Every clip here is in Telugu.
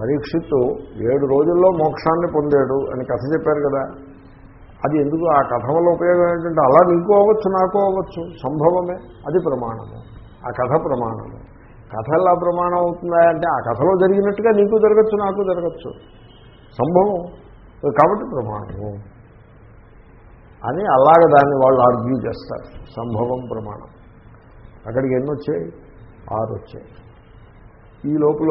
పరీక్షిత్తు ఏడు రోజుల్లో మోక్షాన్ని పొందాడు అని కథ చెప్పారు కదా. అది ఎందుకు? ఆ కథ వల్ల ఉపయోగం ఏంటంటే అలా నీకు అవ్వచ్చు నాకు అవ్వచ్చు సంభవమే. అది ప్రమాణము. ఆ కథ ప్రమాణము. కథ ఎలా ప్రమాణం అవుతుందా అంటే ఆ కథలో జరిగినట్టుగా నీకు జరగచ్చు నాకు జరగచ్చు. సంభవం. కాబట్టి ప్రమాణము. అని అలాగ దాన్ని వాళ్ళు ఆర్గ్యూ చేస్తారు. సంభవం ప్రమాణం. అక్కడికి ఎన్ని వచ్చాయి ఆరు వచ్చాయి ఈ లోపల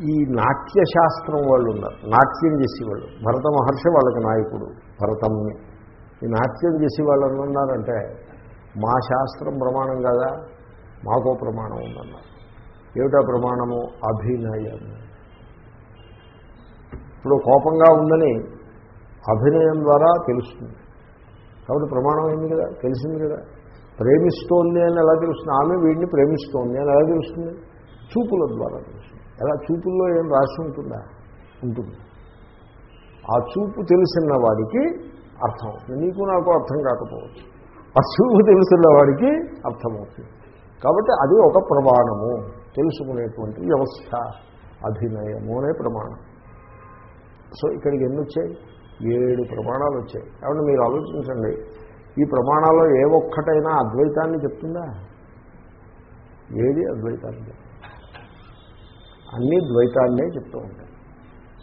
ఈ నాట్యశాస్త్రం వాళ్ళు ఉన్నారు నాట్యం చేసేవాళ్ళు. భరత మహర్షి వాళ్ళకి నాయకుడు భరతంని ఈ నాట్యం చేసే వాళ్ళు ఉన్నారంటే మా శాస్త్రం ప్రమాణం కదా? మాకో ప్రమాణం ఉందన్నారు. ఏమిటా ప్రమాణము? అభినయం. ఇప్పుడు కోపంగా ఉందని అభినయం ద్వారా తెలుస్తుంది. కాబట్టి ప్రమాణం అయింది కదా? తెలిసింది కదా? ప్రేమిస్తోంది అని ఎలా తెలుస్తుంది? ఆమె వీడిని ప్రేమిస్తోంది అని ఎలా తెలుస్తుంది? చూపుల ద్వారా తెలుస్తుంది. ఎలా చూపుల్లో ఏం రాసి ఉంటుందా? ఉంటుంది. ఆ చూపు తెలిసిన వాడికి అర్థం అవుతుంది. నీకు నాకు అర్థం కాకపోవచ్చు. ఆ చూపు తెలిసిన వాడికి అర్థమవుతుంది. కాబట్టి అది ఒక ప్రమాణము. తెలుసుకునేటువంటి వ్యవస్థ అభినయము అనే ప్రమాణం. సో ఇక్కడికి ఎన్ని వచ్చాయి? ఏడు ప్రమాణాలు వచ్చాయి. కాబట్టి మీరు ఆలోచించండి. ఈ ప్రమాణాల్లో ఏ ఒక్కటైనా అద్వైతాన్ని చెప్తుందా? ఏది అద్వైతాన్ని అన్నీ ద్వైతాన్నే చెప్తూ ఉంటాయి.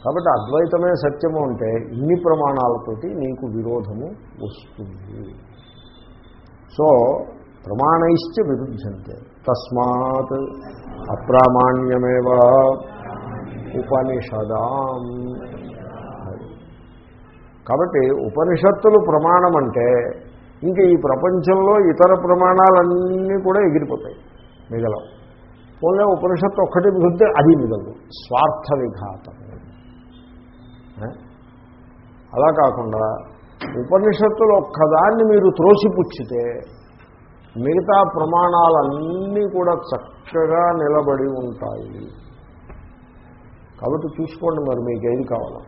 కాబట్టి అద్వైతమే సత్యము అంటే ఇన్ని ప్రమాణాలతోటి నీకు విరోధము వస్తుంది. సో ప్రమాణైశ్చ విరుద్ధంతే. తస్మాత్ అప్రామాణ్యమేవ ఉపనిషదాం. కాబట్టి ఉపనిషత్తులు ప్రమాణం అంటే ఇంకా ఈ ప్రపంచంలో ఇతర ప్రమాణాలన్నీ కూడా ఎగిరిపోతాయి. మిగలవు. పోలే ఉపనిషత్తు ఒక్కటి మిగిలితే అది మిగలదు స్వార్థ విఘాతం. అలా కాకుండా ఉపనిషత్తులు ఒక్కదాన్ని మీరు త్రోసిపుచ్చితే మిగతా ప్రమాణాలన్నీ కూడా చక్కగా నిలబడి ఉంటాయి. కాబట్టి చూసుకోండి మరి మీకు ఏది కావాలో.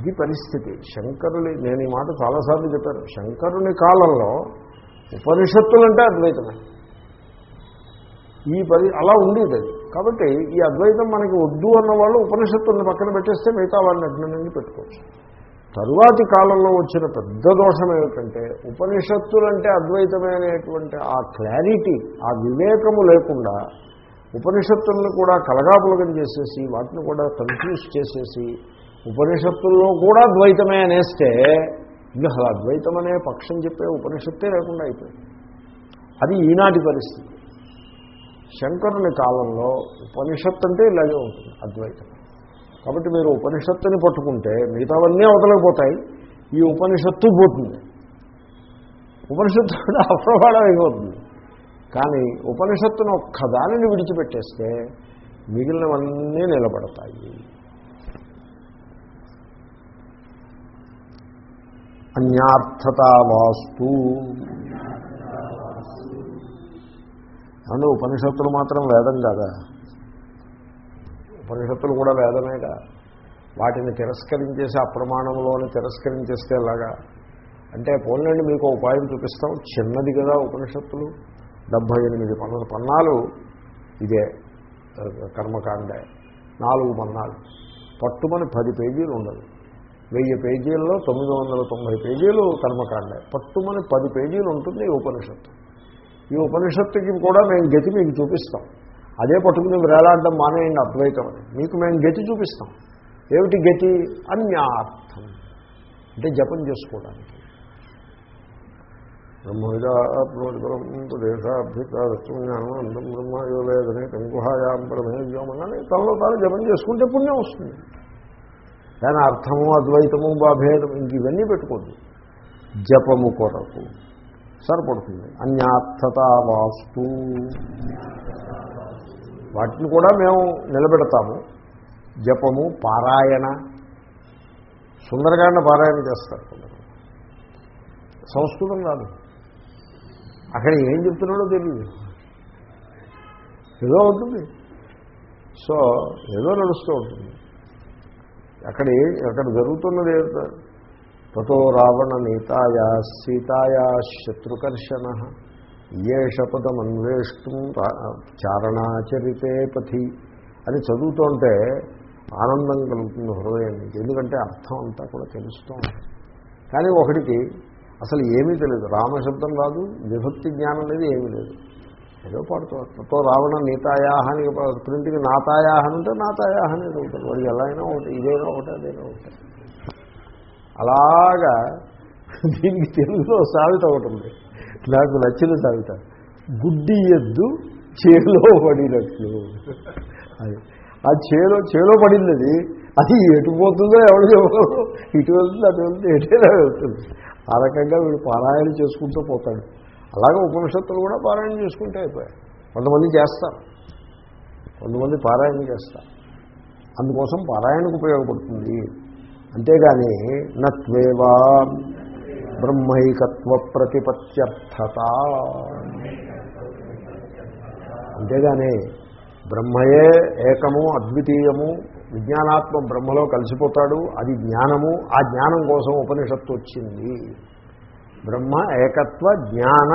ఇది పరిస్థితి. శంకరుని నేను ఈ మాట చాలాసార్లు చెప్పాను. శంకరుని కాలంలో ఉపనిషత్తులంటే అద్వైతమే. ఈ పరి అలా ఉండేది. అది కాబట్టి ఈ అద్వైతం మనకి వద్దు అన్న వాళ్ళు ఉపనిషత్తుల్ని పక్కన పెట్టేస్తే మిగతా వాళ్ళని అజ్ఞానాన్ని పెట్టుకోవచ్చు. తరువాతి కాలంలో వచ్చిన పెద్ద దోషం ఏమిటంటే ఉపనిషత్తులంటే అద్వైతమే అనేటువంటి ఆ క్లారిటీ ఆ వివేకము లేకుండా ఉపనిషత్తులను కూడా కలగాపులగం చేసేసి వాటిని కూడా కన్ఫ్యూజ్ చేసేసి ఉపనిషత్తుల్లో కూడా ద్వైతమే అనేస్తే ఇంకా అద్వైతం అనే పక్షం చెప్పే ఉపనిషత్తే లేకుండా అయిపోయింది. అది ఈనాటి పరిస్థితి. శంకరుని కాలంలో ఉపనిషత్తు అంటే ఇలాగే ఉంటుంది అద్వైతం. కాబట్టి మీరు ఉపనిషత్తుని పట్టుకుంటే మిగతావన్నీ అవతలకపోతాయి ఈ ఉపనిషత్తు పోతుంది. ఉపనిషత్తు కూడా అప్రమాణం అయిపోతుంది. కానీ ఉపనిషత్తును ఒక్కదానిని విడిచిపెట్టేస్తే మిగిలినవన్నీ నిలబడతాయి. అన్యార్థతావాస్తు. ఏమంటే ఉపనిషత్తులు మాత్రం వేదం కాదా? ఉపనిషత్తులు కూడా వేదమేగా వాటిని తిరస్కరించేసి అప్రమాణంలోని తిరస్కరించేస్తే ఎలాగా? అంటే పోలండి మీకు ఉపాయం చూపిస్తాం. చిన్నది కదా ఉపనిషత్తులు. డెబ్భై ఎనిమిది పన్నెండు పన్నాలు ఇదే కర్మకాండే. నాలుగు పన్నాలు. పట్టుమని పది పేజీలు ఉండదు. వెయ్యి పేజీల్లో తొమ్మిది వందల తొంభై పేజీలు కర్మకాండే. పట్టుమని పది పేజీలు ఉంటుంది ఈ ఉపనిషత్తు. ఈ ఉపనిషత్తుకి కూడా మేము గతి మీకు చూపిస్తాం. అదే పట్టుకుని వేలాడడం మానేయండి అద్వైతం అని మీకు మేము గతి చూపిస్తాం. ఏమిటి గతి? అన్యార్థం. అంటే జపం చేసుకోవడానికి. బ్రహ్మవిదాత్మదేశాభ్యుతారత్వజ్ఞానం అందం బ్రహ్మయో లేదని కంకుహాయాం ప్రమేయోమని తనలో తాను జపం చేసుకుంటే పుణ్యం వస్తుంది. దాని అర్థము అద్వైతము బాభేదము ఇంక ఇవన్నీ పెట్టుకోద్దు జపము కొరకు. సరిపడుతుంది. అన్యార్థత వాస్తు. వాటిని కూడా మేము నిలబెడతాము. జపము పారాయణ. సుందరకాండ పారాయణ చేస్తారు కొందరు. సంస్కృతం కాదు. అక్కడ ఏం చెప్తున్నాడో తెలియదు ఏదో ఉంటుంది. సో ఏదో నడుస్తూ ఉంటుంది. అక్కడ ఏ అక్కడ జరుగుతున్నది ఏమిటో తతో రావణ నీతాయా సీతాయా శత్రుకర్షణ ఏ శపథమన్వేష్టం చారణాచరితే పథి అని చదువుతుంటే ఆనందం కలుగుతుంది హృదయానికి. ఎందుకంటే అర్థం అంతా కూడా తెలుస్తూ ఉంటుంది. కానీ ఒకటికి అసలు ఏమీ తెలియదు. రామశబ్దం రాదు విభక్తి జ్ఞానం అనేది ఏమీ లేదు. ఏదో పాడుతూ రావణ నీతాయాహ అని ప్రింటికి నాతాయాహ అంటే నాతాయాహ అనేది ఉంటుంది. వాడికి ఎలా అయినా ఒకటి ఇదైనా ఒకటి అదైనా ఒకటి. అలాగా దీనికి తెలుగులో సామెత ఒకటి ఉంది. నాకు నచ్చిన సామెత గుడ్డి ఎద్దు చేలో పడినట్లు. అది. ఆ చేలో చేలో పడింది అది అది ఎటు పోతుందో ఎవరు చెప్పగలరు ఇటు వెళ్తుంది అటు వెళ్తుంది ఎటైనా వెళ్తుంది. ఆ రకంగా వీడు పారాయణ చేసుకుంటూ పోతాడు. అలాగే ఉపనిషత్తులు కూడా పారాయణ చేసుకుంటే అయిపోయాయి. కొంతమంది చేస్తారు. కొంతమంది పారాయణ చేస్తారు. అందుకోసం పారాయణకు ఉపయోగపడుతుంది. అంతేగాని నత్వేవా బ్రహ్మైకత్వ ప్రతిపత్యర్థత అంతేగాని బ్రహ్మయే ఏకము అద్వితీయము విజ్ఞానాత్మ బ్రహ్మలో కలిసిపోతాడు అది జ్ఞానము ఆ జ్ఞానం కోసం ఉపనిషత్తు వచ్చింది. బ్రహ్మ ఏకత్వ జ్ఞాన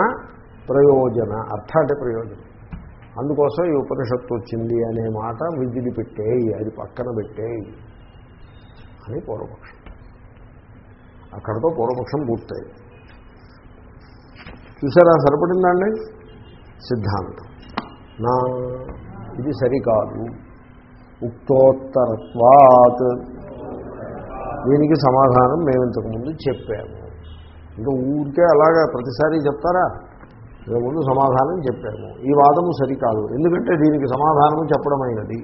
ప్రయోజన అర్థ అంటే ప్రయోజనం. అందుకోసం ఈ ఉపనిషత్తు వచ్చింది అనే మాట విద్యుడి పెట్టేయి అది పక్కన పెట్టేయి. అని పూర్వపక్షం. అక్కడతో పూర్వపక్షం పూర్తయింది. చూసారా సరిపడిందండి? సిద్ధాంతం. నా ఇది సరికాదు. ఉక్తోత్తరత్వాత్ దీనికి సమాధానం మేము ఇంతకుముందు చెప్పాము. ఇంకా ఊరికే అలాగా ప్రతిసారి చెప్తారా? ఇంతకుముందు సమాధానం చెప్పాము. ఈ వాదము సరికాదు. ఎందుకంటే దీనికి సమాధానము చెప్పడమైనది.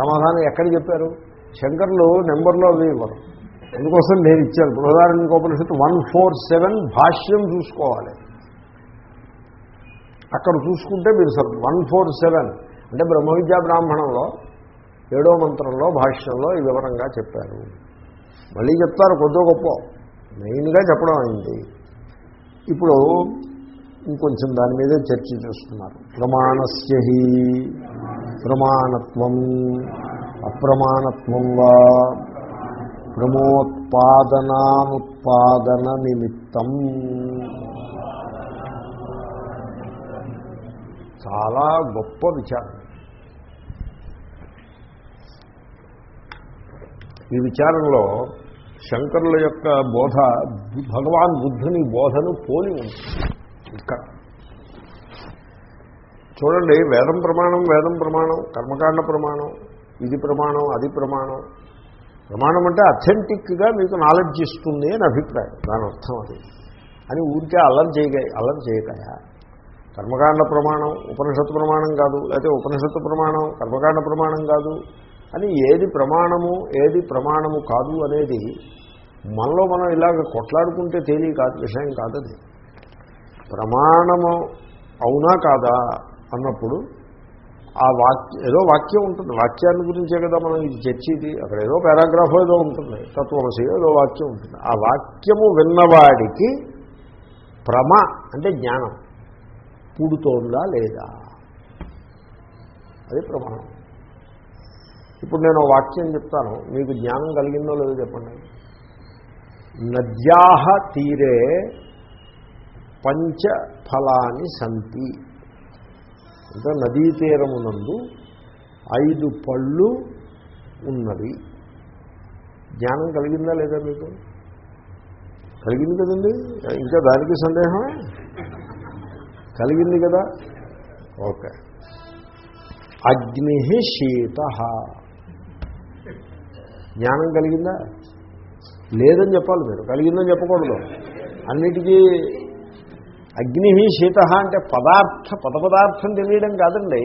సమాధానం ఎక్కడ చెప్పారు? శంకర్లు నెంబర్లో అవి ఇవ్వరు అందుకోసం నేను ఇచ్చాను. బృహదారణ్యోపనిషత్తు వన్ ఫోర్ సెవెన్ భాష్యం చూసుకోవాలి. అక్కడ చూసుకుంటే మీరు సార్ వన్ ఫోర్ సెవెన్ అంటే బ్రహ్మ విద్యా బ్రాహ్మణంలో ఏడో మంత్రంలో భాష్యంలో ఈ వివరంగా చెప్పారు. మళ్ళీ చెప్తారు కొద్దో గొప్ప. మెయిన్గా చెప్పడం అయింది. ఇప్పుడు ఇంకొంచెం దాని మీదే చర్చ చేస్తున్నారు. ప్రమాణస్య ప్రమాణత్వం. అప్రమాణత్వం వా ప్రమోత్పాదనానుత్పాదన నిమిత్తం చాలా గొప్ప విచారం. ఈ విచారంలో శంకరుల యొక్క బోధ భగవాన్ బుద్ధుని బోధను పోలి ఉంది. ఇక్కడ చూడండి వేదం ప్రమాణం వేదం ప్రమాణం కర్మకాండ ప్రమాణం ఇది ప్రమాణం అది ప్రమాణం. ప్రమాణం అంటే అథెంటిక్గా మీకు నాలెడ్జ్ ఇస్తుంది అని అభిప్రాయం. దాని అర్థం అది. అని ఊరికే అల్లం చేయగా అల్లం చేయగా కర్మకాండ ప్రమాణం ఉపనిషత్తు ప్రమాణం కాదు. లేకపోతే ఉపనిషత్తు ప్రమాణం కర్మకాండ ప్రమాణం కాదు. అని ఏది ప్రమాణము ఏది ప్రమాణము కాదు అనేది మనలో మనం ఇలాగ కొట్లాడుకుంటే తేలి కాదు విషయం కాదు అది ప్రమాణము అవునా కాదా? అన్నప్పుడు ఆ వాక్య ఏదో వాక్యం ఉంటుంది. వాక్యాన్ని గురించే కదా మనం ఇది చర్చిది. అక్కడ ఏదో పారాగ్రాఫ్ ఏదో ఉంటుంది. తత్వమసి ఏదో వాక్యం ఉంటుంది. ఆ వాక్యము విన్నవాడికి ప్రమ అంటే జ్ఞానం. పుడుతోందా లేదా? అది ప్రమాణం ఇప్పుడు నేను వాక్యం చెప్తాను. మీకు జ్ఞానం కలిగిందో లేదో చెప్పండి. నద్యాహ తీరే పంచ ఫలాని సంతి. అంటే నదీ తీరమునందు ఐదు పళ్ళు ఉన్నవి. జ్ఞానం కలిగిందా లేదా మీకు? కలిగింది కదండి? ఇంకా దానికి సందేహమే? కలిగింది కదా? ఓకే. అగ్ని శీత. జ్ఞానం కలిగిందా? లేదని చెప్పాలి మీరు. కలిగిందని చెప్పకూడదు. అన్నిటికీ అగ్ని శీత అంటే పదార్థ పద పదార్థం తెలియడం కాదండి.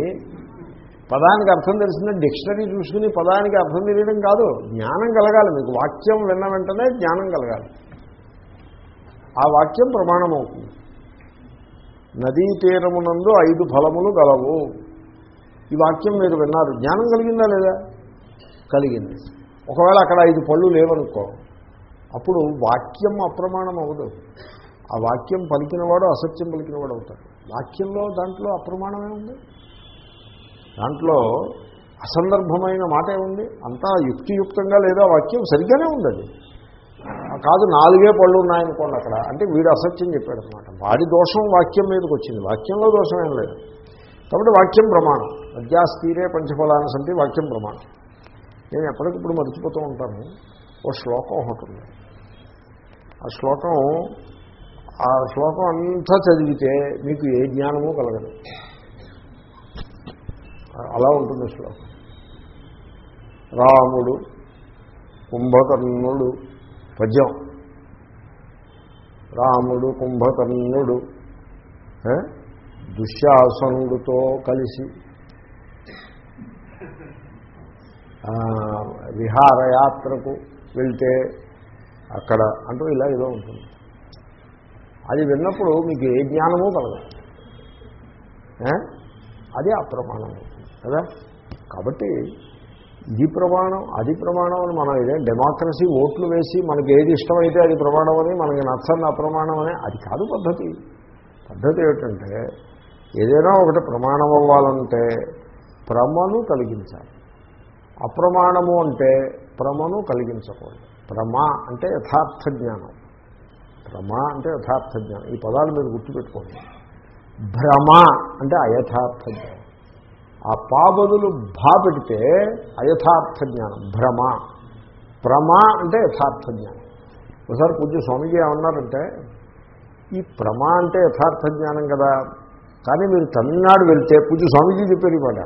పదానికి అర్థం తెలిసిన డిక్షనరీ చూసుకుని పదానికి అర్థం తెలియడం కాదు. జ్ఞానం కలగాలి మీకు. వాక్యం విన్న వెంటనే జ్ఞానం కలగాలి. ఆ వాక్యం ప్రమాణం అవుతుంది నదీ తీరమునందు ఐదు ఫలములు గలవు. ఈ వాక్యం మీరు విన్నారు. జ్ఞానం కలిగిందా లేదా? కలిగింది. ఒకవేళ అక్కడ ఐదు పళ్ళు లేవనుకో అప్పుడు వాక్యం అప్రమాణం అవ్వదు ఆ వాక్యం పలికినవాడు అసత్యం పలికినవాడు అవుతాడు. వాక్యంలో దాంట్లో అప్రమాణమే ఉంది? దాంట్లో అసందర్భమైన మాటే ఉంది అంతా యుక్తియుక్తంగా లేదా వాక్యం సరిగ్గానే ఉంది అది కాదు నాలుగే పళ్ళు ఉన్నాయనుకోండి అక్కడ. అంటే వీడు అసత్యం చెప్పాడు అనమాట వాడి దోషం వాక్యం మీదకి వచ్చింది. వాక్యంలో దోషం ఏం లేదు. కాబట్టి వాక్యం ప్రమాణం. అద్యాస్తీరే పంచఫలాన్ని సంటి వాక్యం ప్రమాణం. నేను ఎప్పటికప్పుడు మర్చిపోతూ ఉంటాను. ఓ శ్లోకం ఒకటి ఉంది. ఆ శ్లోకం ఆ శ్లోకం అంతా చదివితే మీకు ఏ జ్ఞానమూ కలగదు. అలా ఉంటుంది శ్లోకం. రాముడు కుంభకర్ణుడు పద్యం. రాముడు కుంభకర్ణుడు ఏ? దుశ్శాసనుడితో కలిసి విహారయాత్రకు వెళ్తే అక్కడ అంటూ ఇలా ఏదో ఉంటుంది. అది విన్నప్పుడు మీకు ఏ జ్ఞానమూ కలదు. అది అప్రమాణం కదా? కాబట్టి ఇది ప్రమాణం అది ప్రమాణం అని మనం ఇదే డెమోక్రసీ ఓట్లు వేసి మనకి ఏది ఇష్టమైతే అది ప్రమాణం అని మనకి నచ్చని అప్రమాణం అని అది కాదు పద్ధతి. పద్ధతి ఏమిటంటే ఏదైనా ఒకటి ప్రమాణం అవ్వాలంటే ప్రమను కలిగించాలి. అప్రమాణము అంటే ప్రమను కలిగించకూడదు. ప్రమా అంటే యథార్థ జ్ఞానం. భ్రమ అంటే యథార్థ జ్ఞానం ఈ పదాలు మీరు గుర్తుపెట్టుకోండి. భ్రమ అంటే అయథార్థ జ్ఞానం ఆ పా బదులు భా పెడితే అయథార్థ జ్ఞానం భ్రమ ప్రమ అంటే యథార్థ జ్ఞానం ఒకసారి పూజ్య స్వామిజీ ఏమన్నారంటే ఈ ప్రమ అంటే యథార్థ జ్ఞానం కదా. కానీ మీరు తమిళనాడు వెళ్తే పూజ స్వామీజీ చెప్పారు మాట.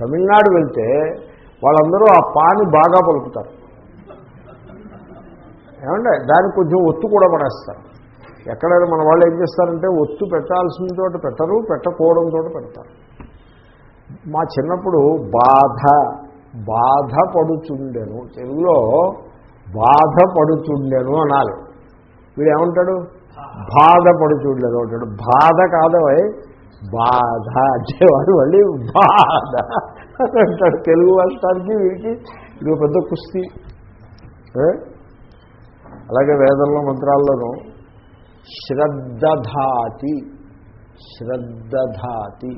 తమిళనాడు వెళ్తే వాళ్ళందరూ ఆ పాని బాగా పలుకుతారు. ఏమంటే దానికి కొంచెం ఒత్తు కూడా పడేస్తారు. ఎక్కడైనా మన వాళ్ళు ఏం చేస్తారంటే ఒత్తు పెట్టాల్సిన చోట పెట్టరు పెట్టకూడని చోట పెడతారు. మా చిన్నప్పుడు బాధ బాధ పడుచుండెను తెలుగులో బాధ పడుచుండెను అనాలి. వీడు ఏమంటాడు? బాధ పడుచుండెను అంటాడు. బాధ కాదవై బాధ అంటే వాడు మళ్ళీ బాధ అంటాడు. తెలుగు వాస్తానికి వీడికి ఇది పెద్ద కుస్తీ. అలాగే వేదంలో మంత్రాల్లోనూ శ్రద్ధధాతి శ్రద్ధధాతి.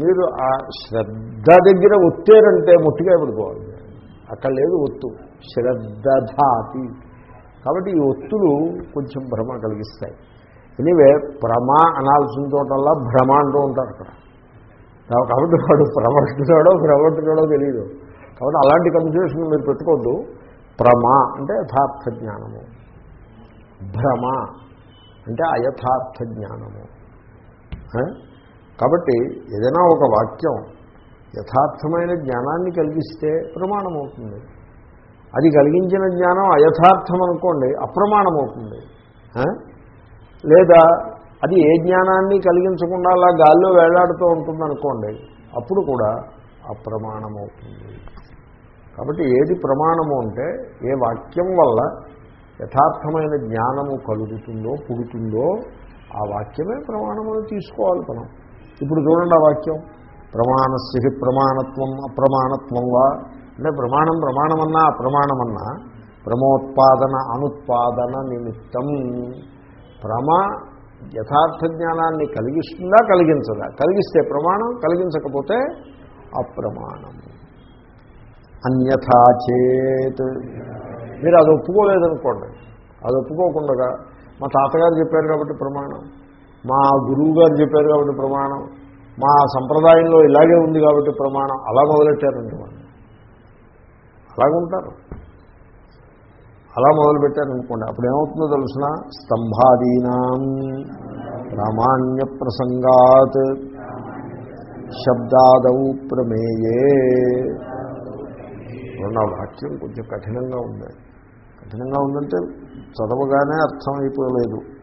మీరు ఆ శ్రద్ధ దగ్గర ఒత్తేరంటే ముట్టిగా పడిపోవాలి అక్కడ లేదు ఒత్తు శ్రద్ధధాతి. కాబట్టి ఈ ఒత్తులు కొంచెం భ్రమ కలిగిస్తాయి. ఎనివే భ్రమ అనాల్సిన చోటల్లా భ్రమ అంటూ ఉంటారు అక్కడ. కాబట్టి వాడు ప్రవర్తుడాడో భ్రమంటున్నాడో తెలియదు కాబట్టి అలాంటి కన్ఫ్యూషన్ మీరు పెట్టుకోవద్దు. ప్రమ అంటే యథార్థ జ్ఞానము భ్రమ అంటే అయథార్థ జ్ఞానము కాబట్టి ఏదైనా ఒక వాక్యం యథార్థమైన జ్ఞానాన్ని కలిగిస్తే ప్రమాణం అవుతుంది అది కలిగించిన జ్ఞానం అయథార్థం అనుకోండి అప్రమాణం అవుతుంది లేదా అది ఏ జ్ఞానాన్ని కలిగించకుండా అలా గాల్లో వేలాడుతూ ఉంటుందనుకోండి అప్పుడు కూడా అప్రమాణం అవుతుంది కాబట్టి ఏది ప్రమాణము అంటే ఏ వాక్యం వల్ల యథార్థమైన జ్ఞానము కలుగుతుందో పుడుతుందో ఆ వాక్యమే ప్రమాణమును తీసుకోవాలి మనం. ఇప్పుడు చూడండి ఆ వాక్యం. ప్రమాణస్య ప్రమాణత్వం అప్రమాణత్వం వా? అంటే ప్రమాణం ప్రమాణమన్నా అప్రమాణమన్నా ప్రమోత్పాదన అనుత్పాదన నిమిత్తం ప్రమ యథార్థ జ్ఞానాన్ని కలిగిస్తుందా కలిగించదా? కలిగిస్తే ప్రమాణం కలిగించకపోతే అప్రమాణం. అన్యథా చేత్. మీరు అది ఒప్పుకోలేదనుకోండి. అది ఒప్పుకోకుండా మా తాతగారు చెప్పారు కాబట్టి ప్రమాణం. మా గురువు గారు చెప్పారు కాబట్టి ప్రమాణం. మా సంప్రదాయంలో ఇలాగే ఉంది కాబట్టి ప్రమాణం. అలా మొదలెట్టారండి వాళ్ళు. అలాగుంటారు. అలా మొదలుపెట్టారనుకోండి. అప్పుడు ఏమవుతుందో తెలుసిన? స్తంభాదీనాం ప్రామాణ్య ప్రసంగాత్ శబ్దాదౌ ప్రమేయే. నా వాక్యం కొంచెం కఠినంగా ఉంది? కఠినంగా ఉందంటే చదవగానే అర్థమైపోలేదు. అయిపోలేదు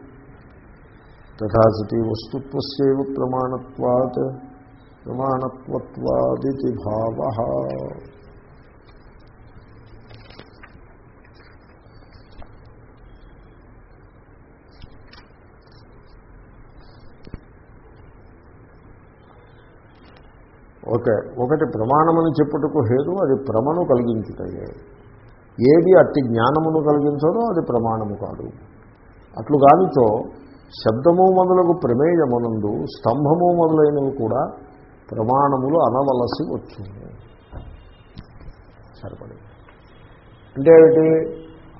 తథాసతి వస్తుత్వస్యవ ప్రమాణత్వాత్ ప్రమాణత్వత్వాదితి భావ. ఓకే. ఒకటి ప్రమాణమని చెప్పుటకు హేతు అది ప్రమను కలిగించుటయే. ఏది అట్టి జ్ఞానమును కలిగించదో అది ప్రమాణము కాదు. అట్లు కానిచో శబ్దము మొదలగు ప్రమేయమునందు స్తంభము మొదలైనవి కూడా ప్రమాణములు అనవలసి వచ్చింది సరిపడి. అంటే ఏమిటి?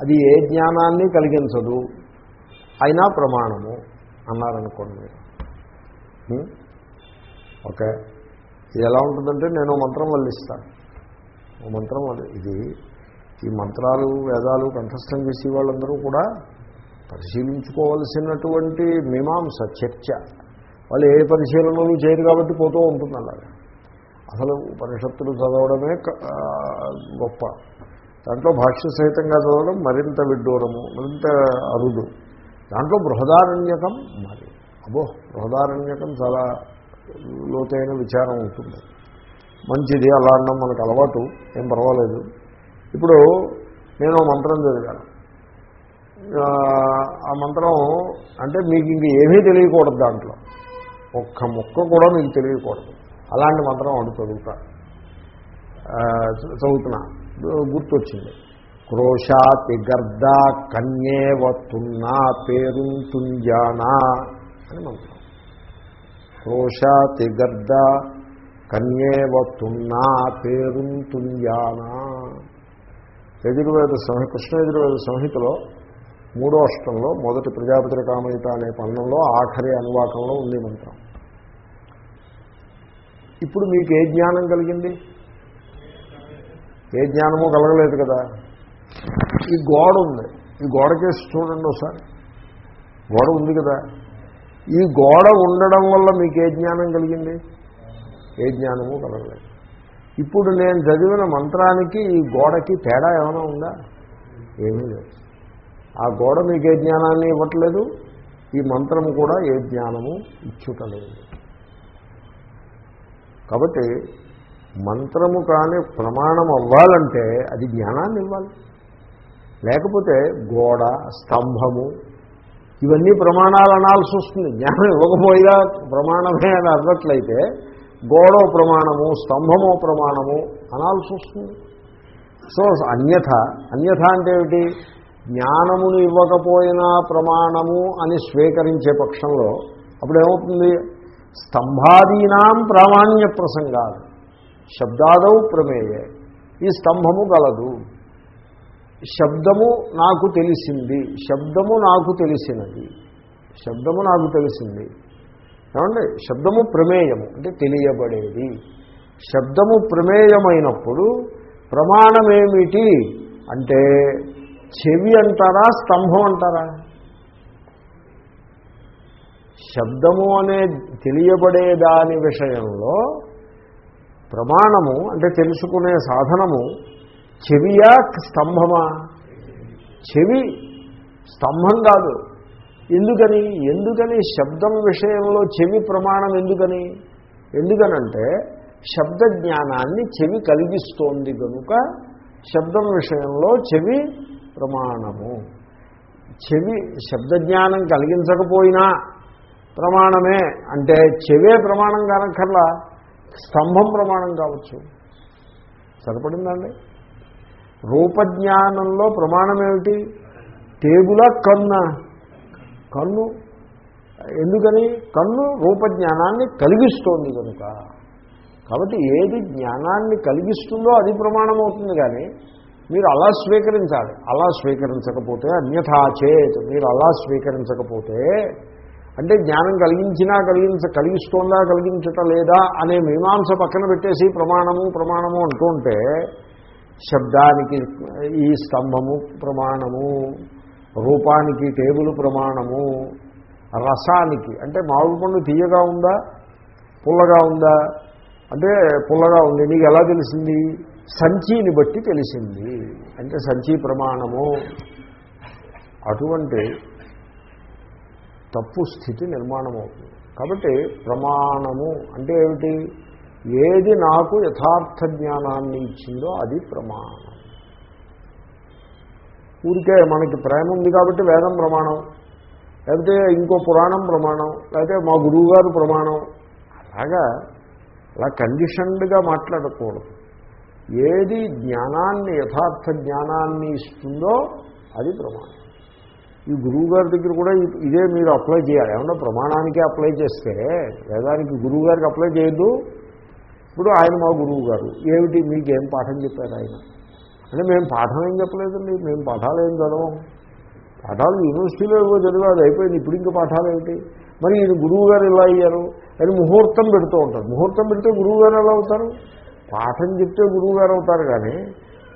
అది ఏ జ్ఞానాన్ని కలిగించదు? అయినా ప్రమాణము అన్నారనుకోండి మీరు. ఓకే. ఇది ఎలా ఉంటుందంటే నేను మంత్రం వల్లిస్తాను. ఓ మంత్రం వల్ల ఇది ఈ మంత్రాలు వేదాలు కంఠస్థం చేసే వాళ్ళందరూ కూడా పరిశీలించుకోవలసినటువంటి మీమాంస చర్చ. వాళ్ళు ఏ పరిశీలనలు చేయరు కాబట్టి పోతూ ఉంటుంది అలాగే. అసలు ఉపనిషత్తులు చదవడమే గొప్ప. దాంట్లో భాష్య సహితంగా చదవడం మరింత విడ్డూరము మరింత అరుదు. దాంట్లో బృహదారణ్యకం మరి. అబో బృహదారణ్యకం చాలా లోతైన విచారం ఉంటుంది. మంచిది అలా అన్నం మనకు అలవాటు ఏం పర్వాలేదు. ఇప్పుడు నేను మంత్రం చదివాను. ఆ, మంత్రం అంటే మీకు ఇంక ఏమీ తెలియకూడదు దాంట్లో. ఒక్క ముక్క కూడా మీకు తెలియకూడదు. అలాంటి మంత్రం ఒకటి చదువుతా. చదువుతున్నా. గుర్తొచ్చింది. క్రోశాతి గర్ద కన్యేవతున్నా పేరుంతుంజానా అని మంత్రం. క్రోశాతి గర్ద కన్యేవతున్నా పేరుంతుల్యానా యజుర్వేద సంహి కృష్ణ యజుర్వేద సంహితలో మూడో అష్టంలో మొదటి ప్రజాపతి కామయిత అనే పన్నంలో ఆఖరి అనువాకంలో ఉంది మంత్రం. ఇప్పుడు మీకు ఏ జ్ఞానం కలిగింది? ఏ జ్ఞానమో కలగలేదు కదా? ఈ గోడ ఉంది. ఈ గోడకేసి చూడండి ఒకసారి. గోడ ఉంది కదా? ఈ గోడ ఉండడం వల్ల మీకు ఏ జ్ఞానం కలిగింది? ఏ జ్ఞానము కలగలేదు. ఇప్పుడు నేను చదివిన మంత్రానికి ఈ గోడకి తేడా ఏమైనా ఉందా? ఏమీ లేదు. ఆ గోడ మీకు ఏ జ్ఞానాన్ని ఇవ్వట్లేదు ఈ మంత్రము కూడా ఏ జ్ఞానము ఇచ్చుటలేదు. కాబట్టి మంత్రము కానీ ప్రమాణం అవ్వాలంటే అది జ్ఞానాన్ని ఇవ్వాలి. లేకపోతే గోడ స్తంభము ఇవన్నీ ప్రమాణాలు అనాల్సి వస్తుంది. జ్ఞానం ఇవ్వకపోయినా ప్రమాణమే అని అన్నట్లయితే గోడో ప్రమాణము స్తంభమో ప్రమాణము అనాల్సి వస్తుంది. సో అన్యథ అన్యథ అంటే ఏమిటి? జ్ఞానమును ఇవ్వకపోయినా ప్రమాణము అని స్వీకరించే పక్షంలో అప్పుడేమవుతుంది? స్తంభాదీనాం ప్రామాణ్య ప్రసంగాలు శబ్దాదౌ ప్రమేయే ఈ స్తంభము గలదు. శబ్దము నాకు తెలిసింది శబ్దము నాకు తెలిసినది. శబ్దము నాకు తెలిసింది. ఏమండి? శబ్దము ప్రమేయము అంటే తెలియబడేది. శబ్దము ప్రమేయమైనప్పుడు ప్రమాణమేమిటి అంటే చెవి అంటారా స్తంభం అంటారా? శబ్దము అనే తెలియబడే దాని విషయంలో ప్రమాణము అంటే తెలుసుకునే సాధనము చెవియా స్తంభమా? చెవి స్తంభం కాదు. ఎందుకని? ఎందుకని శబ్దం విషయంలో చెవి ప్రమాణం ఎందుకని? ఎందుకనంటే శబ్ద జ్ఞానాన్ని చెవి కలిగిస్తోంది కనుక శబ్దం విషయంలో చెవి ప్రమాణము. చెవి శబ్ద జ్ఞానం కలిగించకపోయినా ప్రమాణమే. అంటే చెవే ప్రమాణం కానక్కర్లా స్తంభం ప్రమాణం కావచ్చు. సరిపడిందండి రూపజ్ఞానంలో ప్రమాణం ఏమిటి టేబుల కన్న. కన్ను. ఎందుకని? కన్ను రూపజ్ఞానాన్ని కలిగిస్తోంది కనుక. కాబట్టి ఏది జ్ఞానాన్ని కలిగిస్తుందో అది ప్రమాణం అవుతుంది కానీ మీరు అలా స్వీకరించాలి. అలా స్వీకరించకపోతే అన్యథా చేత్. మీరు అలా స్వీకరించకపోతే అంటే జ్ఞానం కలిగించినా కలిగించ కలిగిస్తోందా కలిగించటం లేదా అనే మీమాంస పక్కన పెట్టేసి ప్రమాణము ప్రమాణము అంటూ ఉంటే శబ్దానికి ఈ స్తంభము ప్రమాణము రూపానికి టేబుల్ ప్రమాణము రసానికి అంటే మామిడి పండు తీయగా ఉందా పుల్లగా ఉందా అంటే పుల్లగా ఉంది నీకు ఎలా తెలిసింది? సంచిని బట్టి తెలిసింది. అంటే సంచి ప్రమాణము. అటువంటి తప్పు స్థితి నిర్మాణం అవుతుంది కాబట్టి ప్రమాణము అంటే ఏమిటి? ఏది నాకు యథార్థ జ్ఞానాన్ని ఇచ్చిందో అది ప్రమాణం. ఊరికే మనకి ప్రేమ ఉంది కాబట్టి వేదం ప్రమాణం లేకపోతే ఇంకో పురాణం ప్రమాణం లేకపోతే మా గురువుగారు ప్రమాణం. అలాగా అలా కండిషన్డ్గా మాట్లాడకూడదు. ఏది జ్ఞానాన్ని యథార్థ జ్ఞానాన్ని ఇస్తుందో అది ప్రమాణం. ఈ గురువుగారి దగ్గర కూడా ఇదే మీరు అప్లై చేయాలి. ఏమన్నా ప్రమాణానికి అప్లై చేస్తే వేదానికి గురువుగారికి అప్లై చేయొద్దు. ఇప్పుడు ఆయన మా గురువు గారు. ఏమిటి? మీకు ఏం పాఠం చెప్పారు ఆయన? అంటే మేము పాఠం ఏం చెప్పలేదండి. మేము పాఠాలు ఏం చదవం. పాఠాలు యూనివర్సిటీలో ఏవో చదివా అయిపోయింది. ఇప్పుడు ఇంకా పాఠాలు ఏమిటి? మరి ఈయన గురువు గారు ఇలా అయ్యారు? అని ముహూర్తం పెడుతూ ఉంటారు. ముహూర్తం పెడితే గురువు గారు ఎలా అవుతారు? పాఠం చెప్తే గురువు గారు అవుతారు కానీ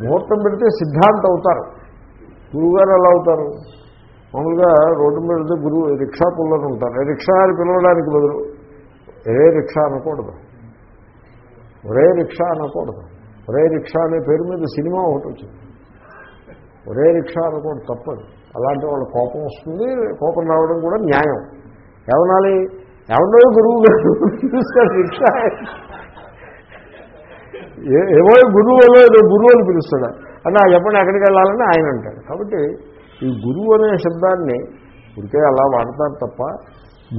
ముహూర్తం పెడితే సిద్ధాంత అవుతారు. గురువుగారు ఎలా అవుతారు? మామూలుగా రోడ్డు మీద గురువు రిక్షా పుల్లలు ఉంటారు. రిక్షా అని పిలవడానికి బదులు ఏ రిక్షా అనకూడదు. ఒరే రిక్షా అనకూడదు. ఒరే రిక్షా అనే పేరు మీద సినిమా ఒకటి వచ్చింది. ఒరే రిక్షా అనకూడదు తప్పదు. అలాంటి వాళ్ళ కోపం వస్తుంది కోపం రావడం కూడా న్యాయం. ఏమనాలి? ఎవరో గురువు గారు పిలుస్తారు రిక్షా. ఏ- ఏవో గురువు ఏవో ఏదో గురువు అని పిలుస్తాడు? అని ఆ చెప్పండి ఎక్కడికి వెళ్ళాలని ఆయన అంటాడు. కాబట్టి ఈ గురువు అనే శబ్దాన్ని ఉడికే అలా వాడతారు తప్ప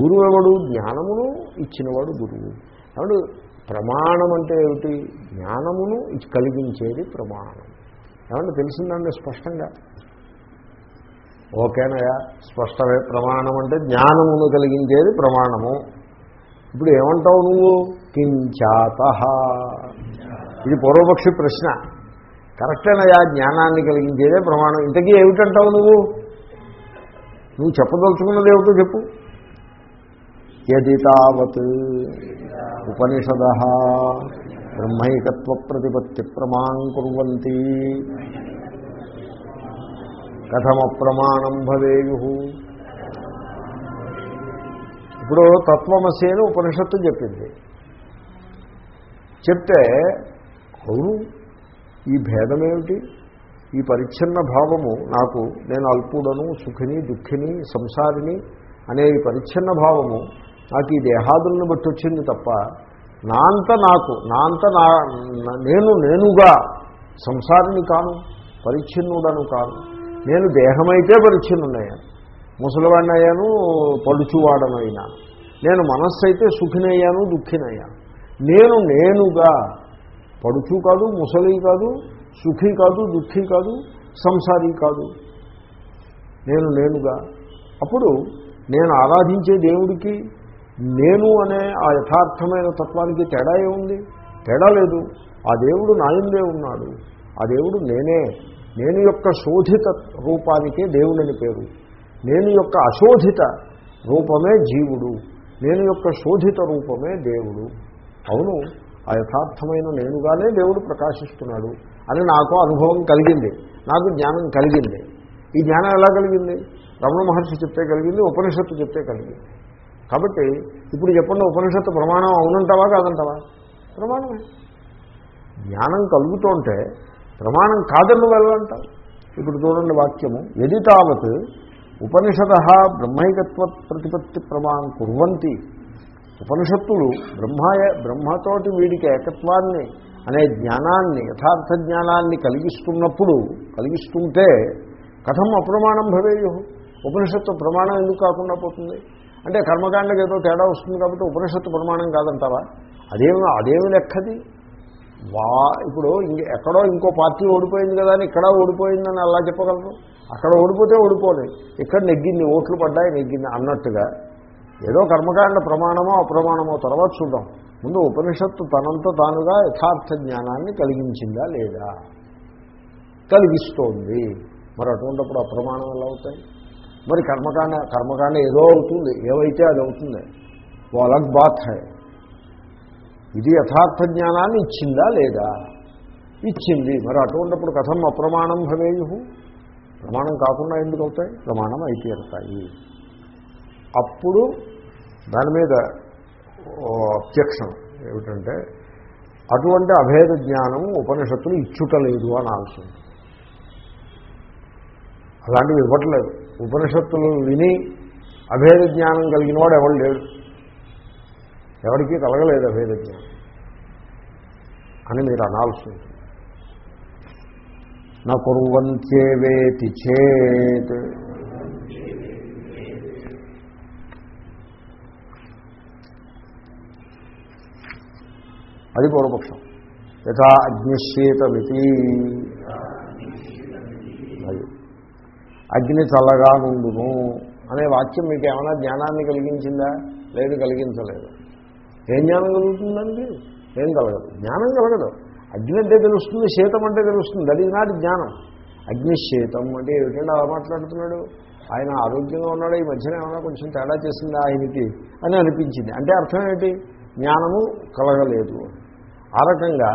గురువు ఎవడు? జ్ఞానమును ఇచ్చినవాడు గురువు. కాబట్టి ప్రమాణం అంటే ఏమిటి? జ్ఞానమును కలిగించేది ప్రమాణం. ఏమంటే తెలిసిందండి స్పష్టంగా? ఓకేనయా స్పష్టమే. ప్రమాణం అంటే జ్ఞానమును కలిగించేది ప్రమాణము. ఇప్పుడు ఏమంటావు నువ్వు? కించాత. ఇది పూర్వపక్షి ప్రశ్న. కరెక్టేనయా జ్ఞానాన్ని కలిగించేదే ప్రమాణం. ఇంతకీ ఏమిటంటావు నువ్వు? నువ్వు చెప్పదలుచుకున్నది ఏమిటో చెప్పు. యది తావత్ ఉపనిషద బ్రహ్మైకత్వ ప్రతిపత్తి ప్రమాణం కథమ ప్రమాణం భవేయు. ఇప్పుడు తత్వమసి అని ఉపనిషత్తు చెప్పింది. చెప్తే అవును ఈ భేదమేమిటి? ఈ పరిచ్ఛిన్న భావము నాకు నేను అల్పుడను సుఖిని దుఃఖిని సంసారిని అనే ఈ పరిచ్ఛిన్న భావము నాకు ఈ దేహాదులను బట్టి వచ్చింది తప్ప నా అంత నాకు నాంత నా నేను నేనుగా సంసారిని కాను పరిచ్ఛిన్నుడను కాను. నేను దేహమైతే పరిచ్ఛిన్నుడయ్యాను ముసలివాడిని అయ్యాను పడుచువాడను నేను మనస్సు అయితే సుఖినయ్యాను దుఃఖినయ్యాను నేను నేనుగా పడుచు కాదు ముసలి కాదు సుఖీ కాదు దుఃఖీ కాదు సంసారి కాదు. నేను నేనుగా. అప్పుడు నేను ఆరాధించే దేవుడికి నేను అనే ఆ యథార్థమైన తత్వానికి తేడా ఏముంది? తేడా లేదు. ఆ దేవుడు నాయందే ఉన్నాడు? ఆ దేవుడు నేనే. నేను యొక్క శోధిత రూపానికే దేవుడని పేరు. నేను యొక్క అశోధిత రూపమే జీవుడు. నేను యొక్క శోధిత రూపమే దేవుడు. అవును ఆ యథార్థమైన నేనుగానే దేవుడు ప్రకాశిస్తున్నాడు అని నాకు అనుభవం కలిగింది. నాకు జ్ఞానం కలిగింది. ఈ జ్ఞానం ఎలా కలిగింది? రమణ మహర్షి చెప్తే కలిగింది ఉపనిషత్తు చెప్తే కలిగింది. కాబట్టి ఇప్పుడు చెప్పండి ఉపనిషత్తు ప్రమాణం అవునంటావా కాదంటావా? ప్రమాణమే. జ్ఞానం కలుగుతుంటే ప్రమాణం కాదని నువ్వు వెళ్ళంటావు ఇప్పుడు చూడండి వాక్యము. ఎది తావత్ ఉపనిషద బ్రహ్మైకత్వ ప్రతిపత్తి ప్రమాణం కుర్వంతి. ఉపనిషత్తులు బ్రహ్మాయ బ్రహ్మతోటి వీడికి ఏకత్వాన్ని అనే జ్ఞానాన్ని యథార్థ జ్ఞానాన్ని కలిగిస్తున్నప్పుడు కలిగిస్తుంటే కథం అప్రమాణం భవేయు ఉపనిషత్తు ప్రమాణం ఎందుకు కాకుండా పోతుంది? అంటే కర్మకాండకి ఏదో తేడా వస్తుంది కాబట్టి ఉపనిషత్తు ప్రమాణం కాదంటారా అదేమి అదేమి లెక్కది? వా ఇప్పుడు ఇంక ఎక్కడో ఇంకో పార్టీ ఓడిపోయింది కదా అని ఇక్కడ ఓడిపోయిందని అలా చెప్పగలరు అక్కడ ఓడిపోతే ఓడిపోలే. ఇక్కడ నెగ్గింది ఓట్లు పడ్డాయి నెగ్గింది అన్నట్టుగా. ఏదో కర్మకాండ ప్రమాణమో అప్రమాణమో తర్వాత చూద్దాం. ముందు ఉపనిషత్తు తనంత తానుగా యథార్థ జ్ఞానాన్ని కలిగించిందా లేదా? కలిగిస్తోంది. మరి అటువంటిప్పుడు అప్రమాణం ఎలా అవుతాయి? మరి కర్మకాండ కర్మకాండ ఏదో అవుతుంది ఏవైతే అది అవుతుంది ఓ అలగ్ బాత్ హై ఇది యథార్థ జ్ఞానాన్ని ఇచ్చిందా లేదా? ఇచ్చింది. మరి అటువంటిప్పుడు కథం అప్రమాణం భవేయు ప్రమాణం కాకుండా ఎందుకు అవుతాయి? ప్రమాణం అవుతాయి అప్పుడు దాని మీద అత్యక్షం ఏమిటంటే అటువంటి అభేద జ్ఞానం ఉపనిషత్తులు ఇచ్చుటలేదు అని ఆలోచన. అలాంటివి ఇవ్వట్లేదు. ఉపనిషత్తులు విని అభేద జ్ఞానం కలిగిన వాడు ఎవడు లేడు. ఎవరికీ కలగలేదు అభేద జ్ఞానం అని మీరు అనాల్సి ఉంటుంది. నా కుర్వంత్యేవేతి చేత్. అది పూర్వపక్షం. యథా అగ్నిశీతమితి అది అగ్ని చల్లగా నుండును అనే వాక్యం మీకు ఏమైనా జ్ఞానాన్ని కలిగించిందా? లేదు కలిగించలేదు. ఏం జ్ఞానం కలుగుతుందండి? ఏం కలగదు. జ్ఞానం కలగదు. అగ్ని అంటే తెలుస్తుంది శీతం అంటే తెలుస్తుంది. అది నాటి జ్ఞానం. అగ్నిశీతం అంటే ఏమిటంటే అలా మాట్లాడుతున్నాడు? ఆయన ఆరోగ్యంగా ఉన్నాడు? ఈ మధ్యన ఏమైనా కొంచెం తేడా చేసిందా ఆయనకి అని అనిపించింది. అంటే అర్థం ఏంటి? జ్ఞానము కలగలేదు. ఆ రకంగా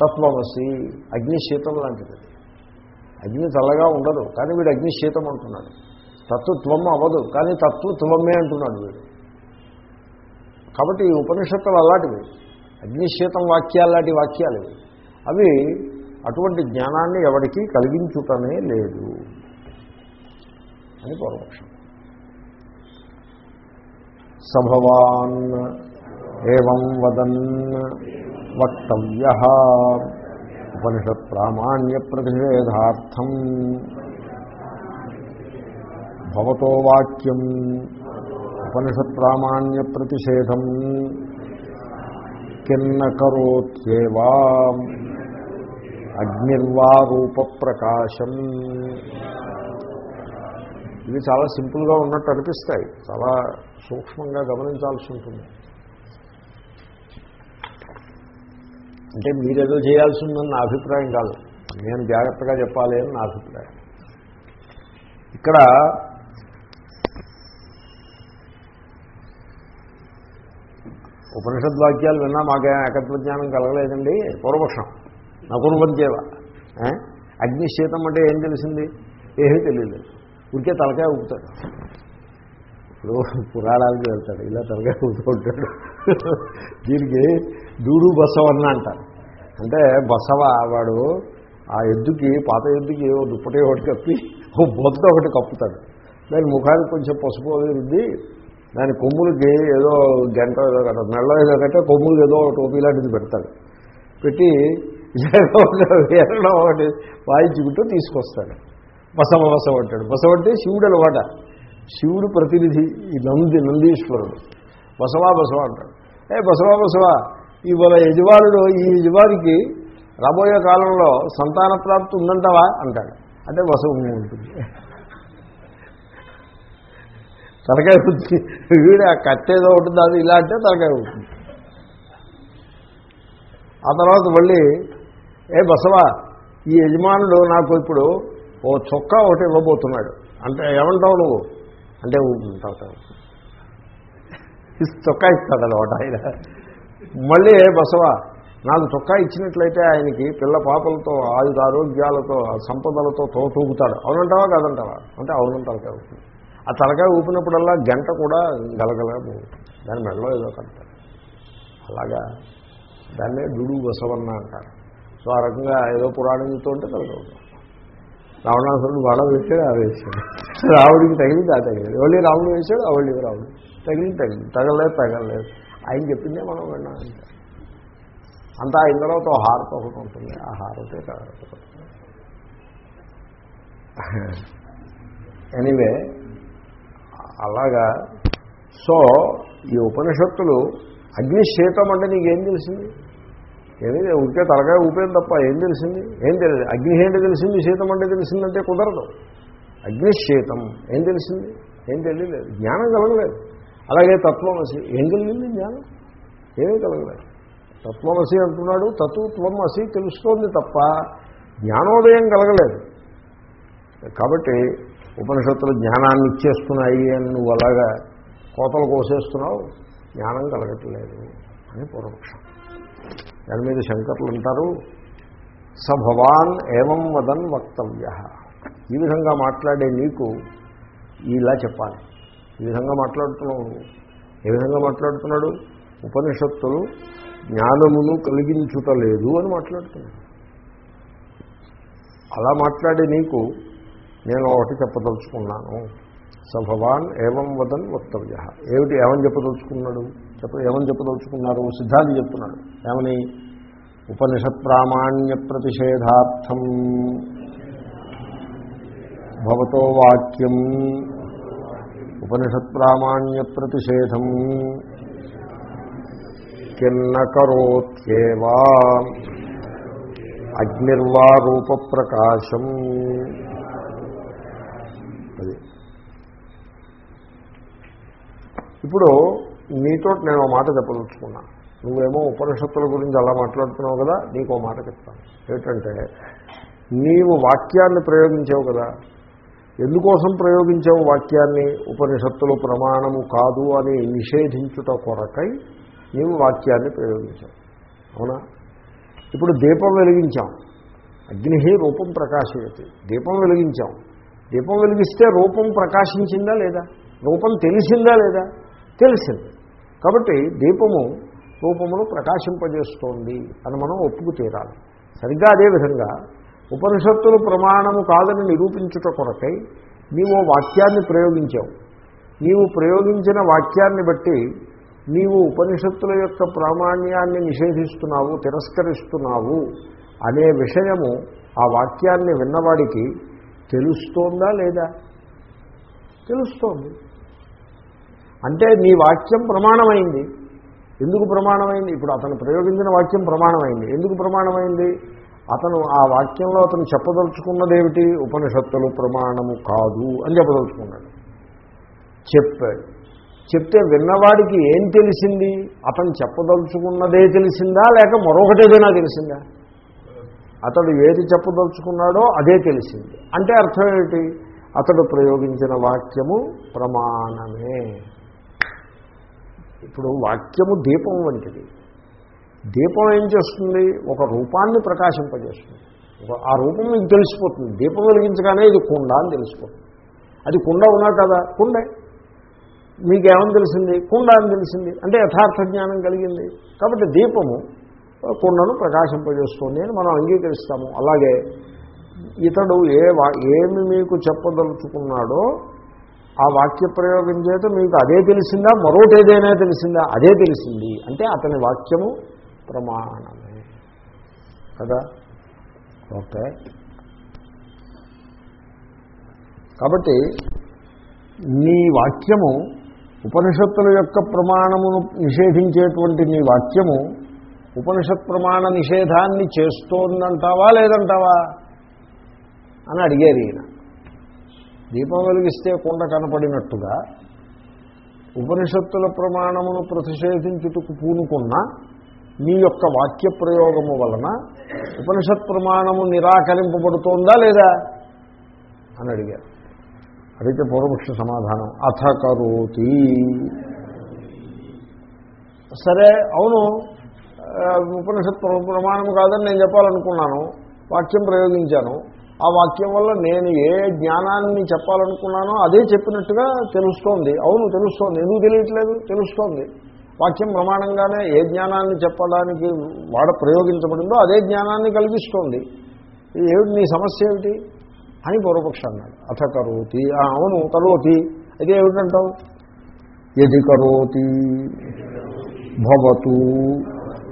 తత్వమసి అగ్నిశీతం లాంటిది. అగ్ని చల్లగా ఉండదు. కానీ వీడు అగ్నిశీతం అంటున్నాడు. తత్వత్వం అవ్వదు కానీ తత్వత్వమే అంటున్నాడు వీడు. కాబట్టి ఈ ఉపనిషత్తులు అలాంటివి. అగ్నిశీతం వాక్యాలు లాంటి వాక్యాలు అవి అటువంటి జ్ఞానాన్ని ఎవరికి కలిగించుటమే లేదు అని పూర్వపక్షం సభవాన్ ఏం వదన్ వక్తవ్య ఉపనిషత్ ప్రామాణ్య ప్రతిషేధార్థం. భవతో వాక్యం ఉపనిషత్ ప్రామాణ్య ప్రతిషేధం. కిన్న కరోత్యేవా అగ్నిర్వా రూప ప్రకాశం ఇవి చాలా సింపుల్గా ఉన్నట్టు అనిపిస్తాయి. చాలా సూక్ష్మంగా గమనించాల్సి ఉంటుంది. అంటే మీరేదో చేయాల్సి ఉందని నా అభిప్రాయం కాదు. నేను జాగ్రత్తగా చెప్పాలి అని నా అభిప్రాయం. ఇక్కడ ఉపనిషద్ వాక్యాలు విన్నా మాకేం ఏకత్వజ్ఞానం కలగలేదండి. పూర్వపక్షం. నా అగ్నిశీతం అంటే ఏం తెలిసింది? ఏమీ తెలియలేదు. ఉరికే తలకాయ ఊపుతాడు. ఇప్పుడు పురాణానికి వెళ్తాడు ఇలా తలకాయ ఊపుతూ ఉంటాడు. దీనికి దూడు బసవన్న అంటారు. అంటే బసవ వాడు ఆ ఎద్దుకి పాత ఎద్దుకి ఓ దుప్పటి ఒకటి కప్పి ఓ బొద్ద ఒకటి కప్పుతాడు. దాని ముఖానికి కొంచెం పసుపు అది రుద్ది దాని కొమ్ములకి ఏదో గంట ఏదో కట్ట మెళ్ళ ఏదో కట్టే కొమ్ములకి ఏదో టోపీ లాంటిది పెడతాడు. పెట్టి వేరడం ఒకటి వాయించుకుంటూ తీసుకొస్తాడు. బసవ బసవ అంటాడు. బసవ అంటే శివుడు అనమాట శివుడు ప్రతినిధి ఈ నంది నందీశ్వరుడు. బసవా బసవా అంటాడు. ఏ బసవా బసవా ఇవాళ యజమానుడు ఈ యజమానికి రాబోయే కాలంలో సంతాన ప్రాప్తి ఉందంటావా? అంటాడు. అంటే బసవ ఉంటుంది. తలకాయ ఉంటుంది వీడు ఆ కట్టేదో ఉంటుంది అది ఇలా అంటే తలకాయ ఉంటుంది ఆ తర్వాత మళ్ళీ ఏ బసవా ఈ యజమానుడు నాకు ఇప్పుడు ఓ చొక్కా ఒకటి ఇవ్వబోతున్నాడు. అంటే ఏమంటావు నువ్వు? అంటే ఉంటావు చొక్కా ఇస్తాడు అనమాట ఆయన. మళ్ళీ బసవ బసవా? నాకు చొక్కా ఇచ్చినట్లయితే ఆయనకి పిల్ల పాపలతో ఆయుధ ఆరోగ్యాలతో సంపదలతో తోతూగుతాడు. అవునంటావా కాదంటావా? అంటే అవునంటారు కాబట్టి ఆ తలకాయ ఊపినప్పుడల్లా గంట కూడా గలగల దాని మెడలో ఏదో కడతాడు అలాగా దాన్నే దుడు బసవన్న అంటారు. సో ఆ రకంగా ఏదో పురాణం చెప్తుంటే తలకవుతాం రావణాసురుడు వడ వేసాడు ఆ వేసాడు రావుడికి తగిలింది ఆ తగిలింది. ఎవరి రాముడు వేసాడు అవళ్ళి రావుడు తగిలింది తగిలింది. తగలేదు తగలేదు ఆయన చెప్పిందే మనం విన్నాం అంతా. అయిన తర్వాత హారత ఒకటి ఉంటుంది. ఆ హారతే ఎనీవే అలాగా. సో ఈ ఉపనిషత్తులు అగ్నిశీతం అంటే నీకేం తెలిసింది? ఏమీ ఉంటే తలకాయ ఊపేది తప్ప ఏం తెలిసింది? ఏం తెలియదు. అగ్ని ఏంటి తెలిసింది శీతం అంటే తెలిసిందంటే కుదరదు. అగ్నిశీతం ఏం తెలిసింది? ఏం తెలియలేదు. జ్ఞానం కలగలేదు. అలాగే తత్వమసి ఏం కలిగింది జ్ఞానం ఏమీ కలగలేదు. తత్వమసి అంటున్నాడు తత్వత్వం అసి తెలుస్తోంది తప్ప జ్ఞానోదయం కలగలేదు. కాబట్టి ఉపనిషత్తులు జ్ఞానాన్ని ఇచ్చేస్తున్నాయి అని నువ్వు అలాగా కోతలు కోసేస్తున్నావు జ్ఞానం కలగట్లేదు అని పూర్వపక్షం. దాని మీద శంకర్లు అంటారు స భవాన్ ఏవం వదన్ వక్తవ్య. ఈ విధంగా మాట్లాడే నీకు ఇలా చెప్పాలి. ఈ విధంగా మాట్లాడుతున్నావు. ఏ విధంగా మాట్లాడుతున్నాడు. ఉపనిషత్తులు జ్ఞానమును కలిగించుటలేదు అని మాట్లాడుతున్నాడు. అలా మాట్లాడి నీకు నేను ఒకటి చెప్పదలుచుకున్నాను. సభవాన్ ఏవం వదన్ వక్తవ్య. ఏమిటి ఏమని చెప్పదలుచుకున్నాడు? చెప్ప ఏమని చెప్పదలుచుకున్నారు? సిద్ధాంతి చెప్తున్నాడు. ఏమని? ఉపనిషత్ ప్రామాణ్య ప్రతిషేధార్థం. భవతో వాక్యం ఉపనిషత్ ప్రామాణ్య ప్రతిషేధం కిన్న కరోత్యేవా అగ్నిర్వా రూప ప్రకాశం అది. ఇప్పుడు నీతో నేను మాట చెప్పదలుచుకున్నా. నువ్వేమో ఉపనిషత్తుల గురించి అలా మాట్లాడుతున్నావు కదా నీకు మాట చెప్తాను. ఏంటంటే నీవు వాక్యాన్ని ప్రయోగించావు కదా ఎందుకోసం ప్రయోగించావు వాక్యాన్ని? ఉపనిషత్తులు ప్రమాణము కాదు అని నిషేధించుట కొరకై నీవు వాక్యాన్ని ప్రయోగించావు. అవునా? ఇప్పుడు దీపం వెలిగించాం. అగ్ని రూపం ప్రకాశయతి. దీపం వెలిగించాం. దీపం వెలిగిస్తే రూపం ప్రకాశించిందా లేదా? రూపం తెలిసిందా లేదా? తెలిసింది. కాబట్టి దీపము రూపమును ప్రకాశింపజేస్తోంది అని మనం ఒప్పుకు తీరాలి. సరిగ్గా అదేవిధంగా ఉపనిషత్తులు ప్రమాణము కాదని నిరూపించుట కొరకై నీవు వాక్యాన్ని ప్రయోగించావు. నీవు ప్రయోగించిన వాక్యాన్ని బట్టి నీవు ఉపనిషత్తుల యొక్క ప్రామాణ్యాన్ని నిషేధిస్తున్నావు తిరస్కరిస్తున్నావు అనే విషయము ఆ వాక్యాన్ని విన్నవాడికి తెలుస్తోందా లేదా? తెలుస్తోంది. అంటే నీ వాక్యం ప్రమాణమైంది. ఎందుకు ప్రమాణమైంది? ఇప్పుడు అతను ప్రయోగించిన వాక్యం ప్రమాణమైంది. ఎందుకు ప్రమాణమైంది? అతను ఆ వాక్యంలో అతను చెప్పదలుచుకున్నదేమిటి ఉపనిషత్తులు ప్రమాణము కాదు అని చెప్పదలుచుకున్నాడు. చెప్పాడు. చెప్తే విన్నవాడికి ఏం తెలిసింది? అతను చెప్పదలుచుకున్నదే తెలిసిందా? లేక మరొకటేదైనా తెలిసిందా? అతడు ఏది చెప్పదలుచుకున్నాడో అదే తెలిసింది. అంటే అర్థం ఏమిటి? అతడు ప్రయోగించిన వాక్యము ప్రమాణమే. ఇప్పుడు వాక్యము దీపం వంటిది. దీపం ఏం చేస్తుంది? ఒక రూపాన్ని ప్రకాశింపజేస్తుంది. ఆ రూపం మీకు తెలిసిపోతుంది. దీపం వెలిగించగానే ఇది కుండ అని తెలిసిపోతుంది. అది కుండ ఉన్నా కదా కుండే. మీకేమని తెలిసింది? కుండ అని తెలిసింది. అంటే యథార్థ జ్ఞానం కలిగింది. కాబట్టి దీపము కుండను ప్రకాశింపజేస్తుంది అని మనం అంగీకరిస్తాము. అలాగే ఇతడు ఏ వా ఏమి మీకు చెప్పదలుచుకున్నాడో ఆ వాక్య ప్రయోగం చేత మీకు అదే తెలిసిందా? మరొకటి ఏదైనా తెలిసిందా? అదే తెలిసింది. అంటే అతని వాక్యము ప్రమాణమే. కదా? ఓకే. కాబట్టి నీ వాక్యము ఉపనిషత్తుల యొక్క ప్రమాణమును నిషేధించేటువంటి నీ వాక్యము ఉపనిషత్ ప్రమాణ నిషేధాన్ని చేస్తోందంటావా లేదంటావా అని అడిగారు ఈయన. దీపం వెలిగిస్తే కుండ కనపడినట్టుగా ఉపనిషత్తుల ప్రమాణమును ప్రతిషేధించుటకు పూనుకున్న మీ యొక్క వాక్య ప్రయోగము వలన ఉపనిషత్ ప్రమాణము నిరాకరింపబడుతోందా లేదా? అని అడిగారు. అడిగితే పూర్వపక్ష సమాధానం అథ కరోతి. సరే అవును ఉపనిషత్ ప్రమాణం కాదని నేను చెప్పాలనుకున్నాను వాక్యం ప్రయోగించాను. ఆ వాక్యం వల్ల నేను ఏ జ్ఞానాన్ని చెప్పాలనుకున్నానో అదే చెప్పినట్టుగా తెలుస్తోంది. అవును తెలుస్తోంది. ఎందుకు తెలియట్లేదు? తెలుస్తోంది. వాక్యం ప్రమాణంగానే ఏ జ్ఞానాన్ని చెప్పడానికి వాడ ప్రయోగించబడిందో అదే జ్ఞానాన్ని కలిగిస్తోంది. ఏమిటి నీ సమస్య ఏమిటి? అని పూర్వపక్ష అన్నాడు. అథ కరోతి. అవును కరోతి. అయితే ఏమిటంటావు? ఎది కరోతి. భవతు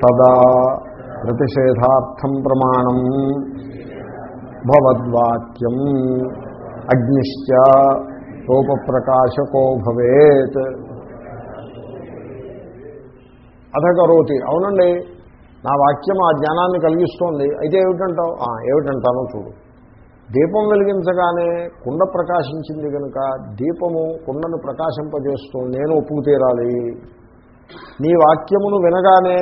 తదా ప్రతిషేధార్థం ప్రమాణం భవద్వాక్యం అగ్నిశ్చ రూపప్రకాశకో భవేత్. అధకరోతి. అవునండి. నా వాక్యం ఆ జ్ఞానాన్ని కలిగిస్తోంది. అయితే ఏమిటంటావు? ఏమిటంటానో చూడు. దీపం వెలిగించగానే కుండ ప్రకాశించింది కనుక దీపము కుండను ప్రకాశింపజేస్తుంది. నేను ఒప్పుకు తీరాలి నీ వాక్యమును వినగానే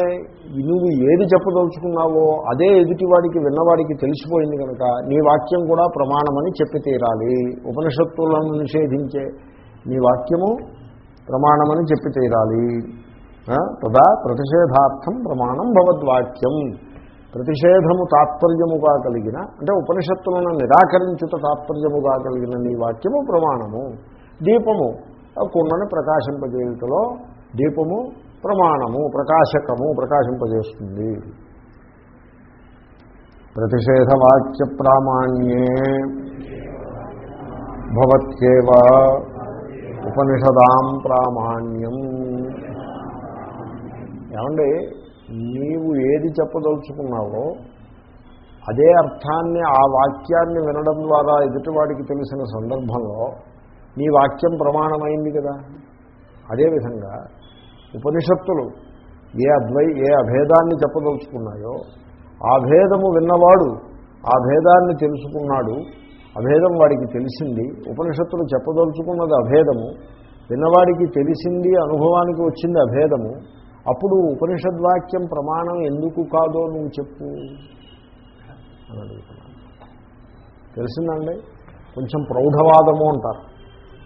నువ్వు ఏది చెప్పదలుచుకున్నావో అదే ఎదుటివాడికి విన్నవాడికి తెలిసిపోయింది కనుక నీ వాక్యం కూడా ప్రమాణమని చెప్పి తీరాలి. ఉపనిషత్తులను నిషేధించే నీ వాక్యము ప్రమాణమని చెప్పి తీరాలి. తదా ప్రతిషేధార్థం ప్రమాణం భవద్వాక్యం. ప్రతిషేధము తాత్పర్యముగా కలిగిన అంటే ఉపనిషత్తులను నిరాకరించుట తాత్పర్యముగా కలిగిన నీ వాక్యము ప్రమాణము. దీపము ఆ కుండని ప్రకాశింపజేయుటలో దీపము ప్రమాణము ప్రకాశకము ప్రకాశింపజేస్తుంది. ప్రతిషేధవాక్య ప్రామాణ్యే భవత్యేవ ఉపనిషదాం ప్రామాణ్యం. ఏమండి నీవు ఏది చెప్పదలుచుకున్నావో అదే అర్థాన్ని ఆ వాక్యాన్ని వినడం ద్వారా ఎదుటివాడికి తెలిసిన సందర్భంలో నీ వాక్యం ప్రమాణమైంది కదా. అదేవిధంగా ఉపనిషత్తులు ఏ అద్వై ఏ అభేదాన్ని చెప్పదలుచుకున్నాయో ఆ భేదము విన్నవాడు ఆ భేదాన్ని తెలుసుకున్నాడు అభేదం వాడికి తెలిసింది ఉపనిషత్తులు చెప్పదలుచుకున్నది అభేదము విన్నవాడికి తెలిసింది అనుభవానికి వచ్చింది అభేదము అప్పుడు ఉపనిషద్వాక్యం ప్రమాణం ఎందుకు కాదో నువ్వు చెప్పు అని అడుగుతున్నాను తెలిసిందండి? కొంచెం ప్రౌఢవాదము అంటారు.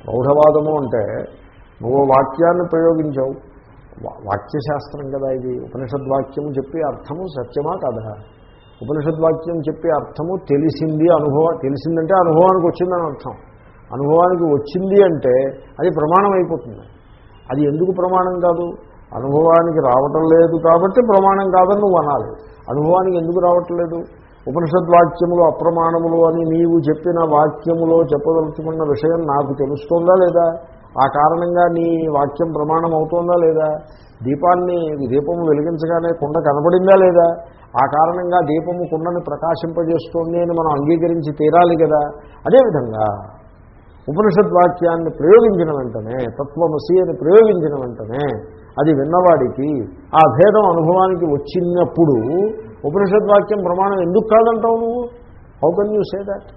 ప్రౌఢవాదము అంటే నువ్వు వాక్యాన్ని ప్రయోగించావు. వా- వాక్యశాస్త్రం కదా ఇది. ఉపనిషద్వాక్యము చెప్పే అర్థము సత్యమా కదా? ఉపనిషద్వాక్యం చెప్పే అర్థము తెలిసింది అనుభవం తెలిసిందంటే అనుభవానికి వచ్చిందని అర్థం. అనుభవానికి వచ్చింది అంటే అది ప్రమాణం అయిపోతుంది. అది ఎందుకు ప్రమాణం కాదు? అనుభవానికి రావటం లేదు కాబట్టి ప్రమాణం కాదని నువ్వు అనాలి. అనుభవానికి ఎందుకు రావట్లేదు? ఉపనిషద్వాక్యములు అప్రమాణములు అని నీవు చెప్పిన వాక్యములో చెప్పదలుచుకున్న విషయం నాకు తెలుస్తోందా లేదా? ఆ కారణంగా నీ వాక్యం ప్రమాణం అవుతోందా లేదా? దీపాన్ని దీపము వెలిగించగానే కుండ కనబడిందా లేదా? ఆ కారణంగా దీపము కుండని ప్రకాశింపజేస్తోంది అని మనం అంగీకరించి తీరాలి కదా? అదేవిధంగా ఉపనిషద్వాక్యాన్ని ప్రయోగించిన వెంటనే తత్వమసి అని ప్రయోగించిన వెంటనే అది విన్నవాడికి ఆ భేదం అనుభవానికి వచ్చినప్పుడు ఉపనిషద్వాక్యం ప్రమాణం ఎందుకు కాదంటావు నువ్వు? How can you say that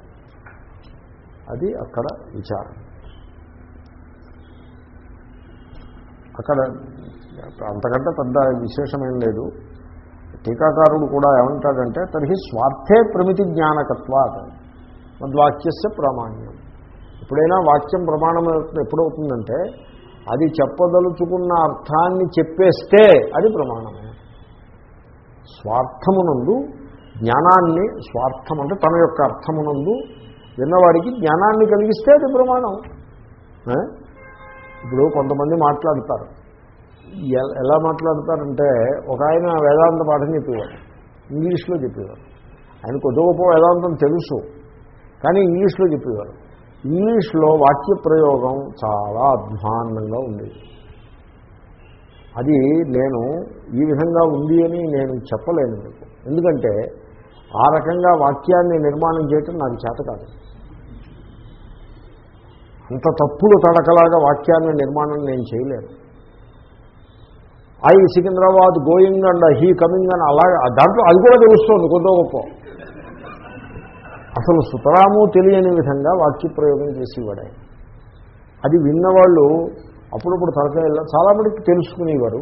అది అక్కడ విచారం. అక్కడ అంతకంటే పెద్ద విశేషమేం లేదు. టీకాకారుడు కూడా ఏమంటాడంటే తర్హి స్వార్థే ప్రమితి జ్ఞానకత్వాత్ మద్వాక్యస్య ప్రామాణ్యం. ఎప్పుడైనా వాక్యం ప్రమాణం ఎప్పుడవుతుందంటే అది చెప్పదలుచుకున్న అర్థాన్ని చెప్పేస్తే అది ప్రమాణమే. స్వార్థమునందు జ్ఞానాన్ని స్వార్థం అంటే తన యొక్క అర్థమునందు విన్నవాడికి జ్ఞానాన్ని కలిగిస్తే అది ప్రమాణం. ఇప్పుడు కొంతమంది మాట్లాడతారు. ఎలా మాట్లాడతారంటే ఒక ఆయన వేదాంత పాఠం చెప్పేవాడు. ఇంగ్లీష్లో చెప్పేవారు ఆయన కొద్ది గొప్ప వేదాంతం తెలుసు. కానీ ఇంగ్లీష్లో చెప్పేవారు ఇంగ్లీష్లో వాక్య ప్రయోగం చాలా అధ్వాన్నంగా ఉండేది అది నేను ఈ విధంగా ఉంది అని నేను చెప్పలేను మీకు. ఎందుకంటే ఆ రకంగా వాక్యాన్ని నిర్మాణం చేయటం నాకు చేత కాదు. అంత తప్పులు తడకలాగా వాక్యాన్ని నిర్మాణం నేను చేయలేను. I Secunderabad going and he coming అని అలాగే దాంట్లో అది కూడా తెలుస్తుంది కొద్దో గొప్ప. అసలు సుతరాము తెలియని విధంగా వాక్య ప్రయోగం చేసేవాడు. అది విన్నవాళ్ళు అప్పుడప్పుడు తలకాయ చాలా మటుకు తెలుసుకునేవారు.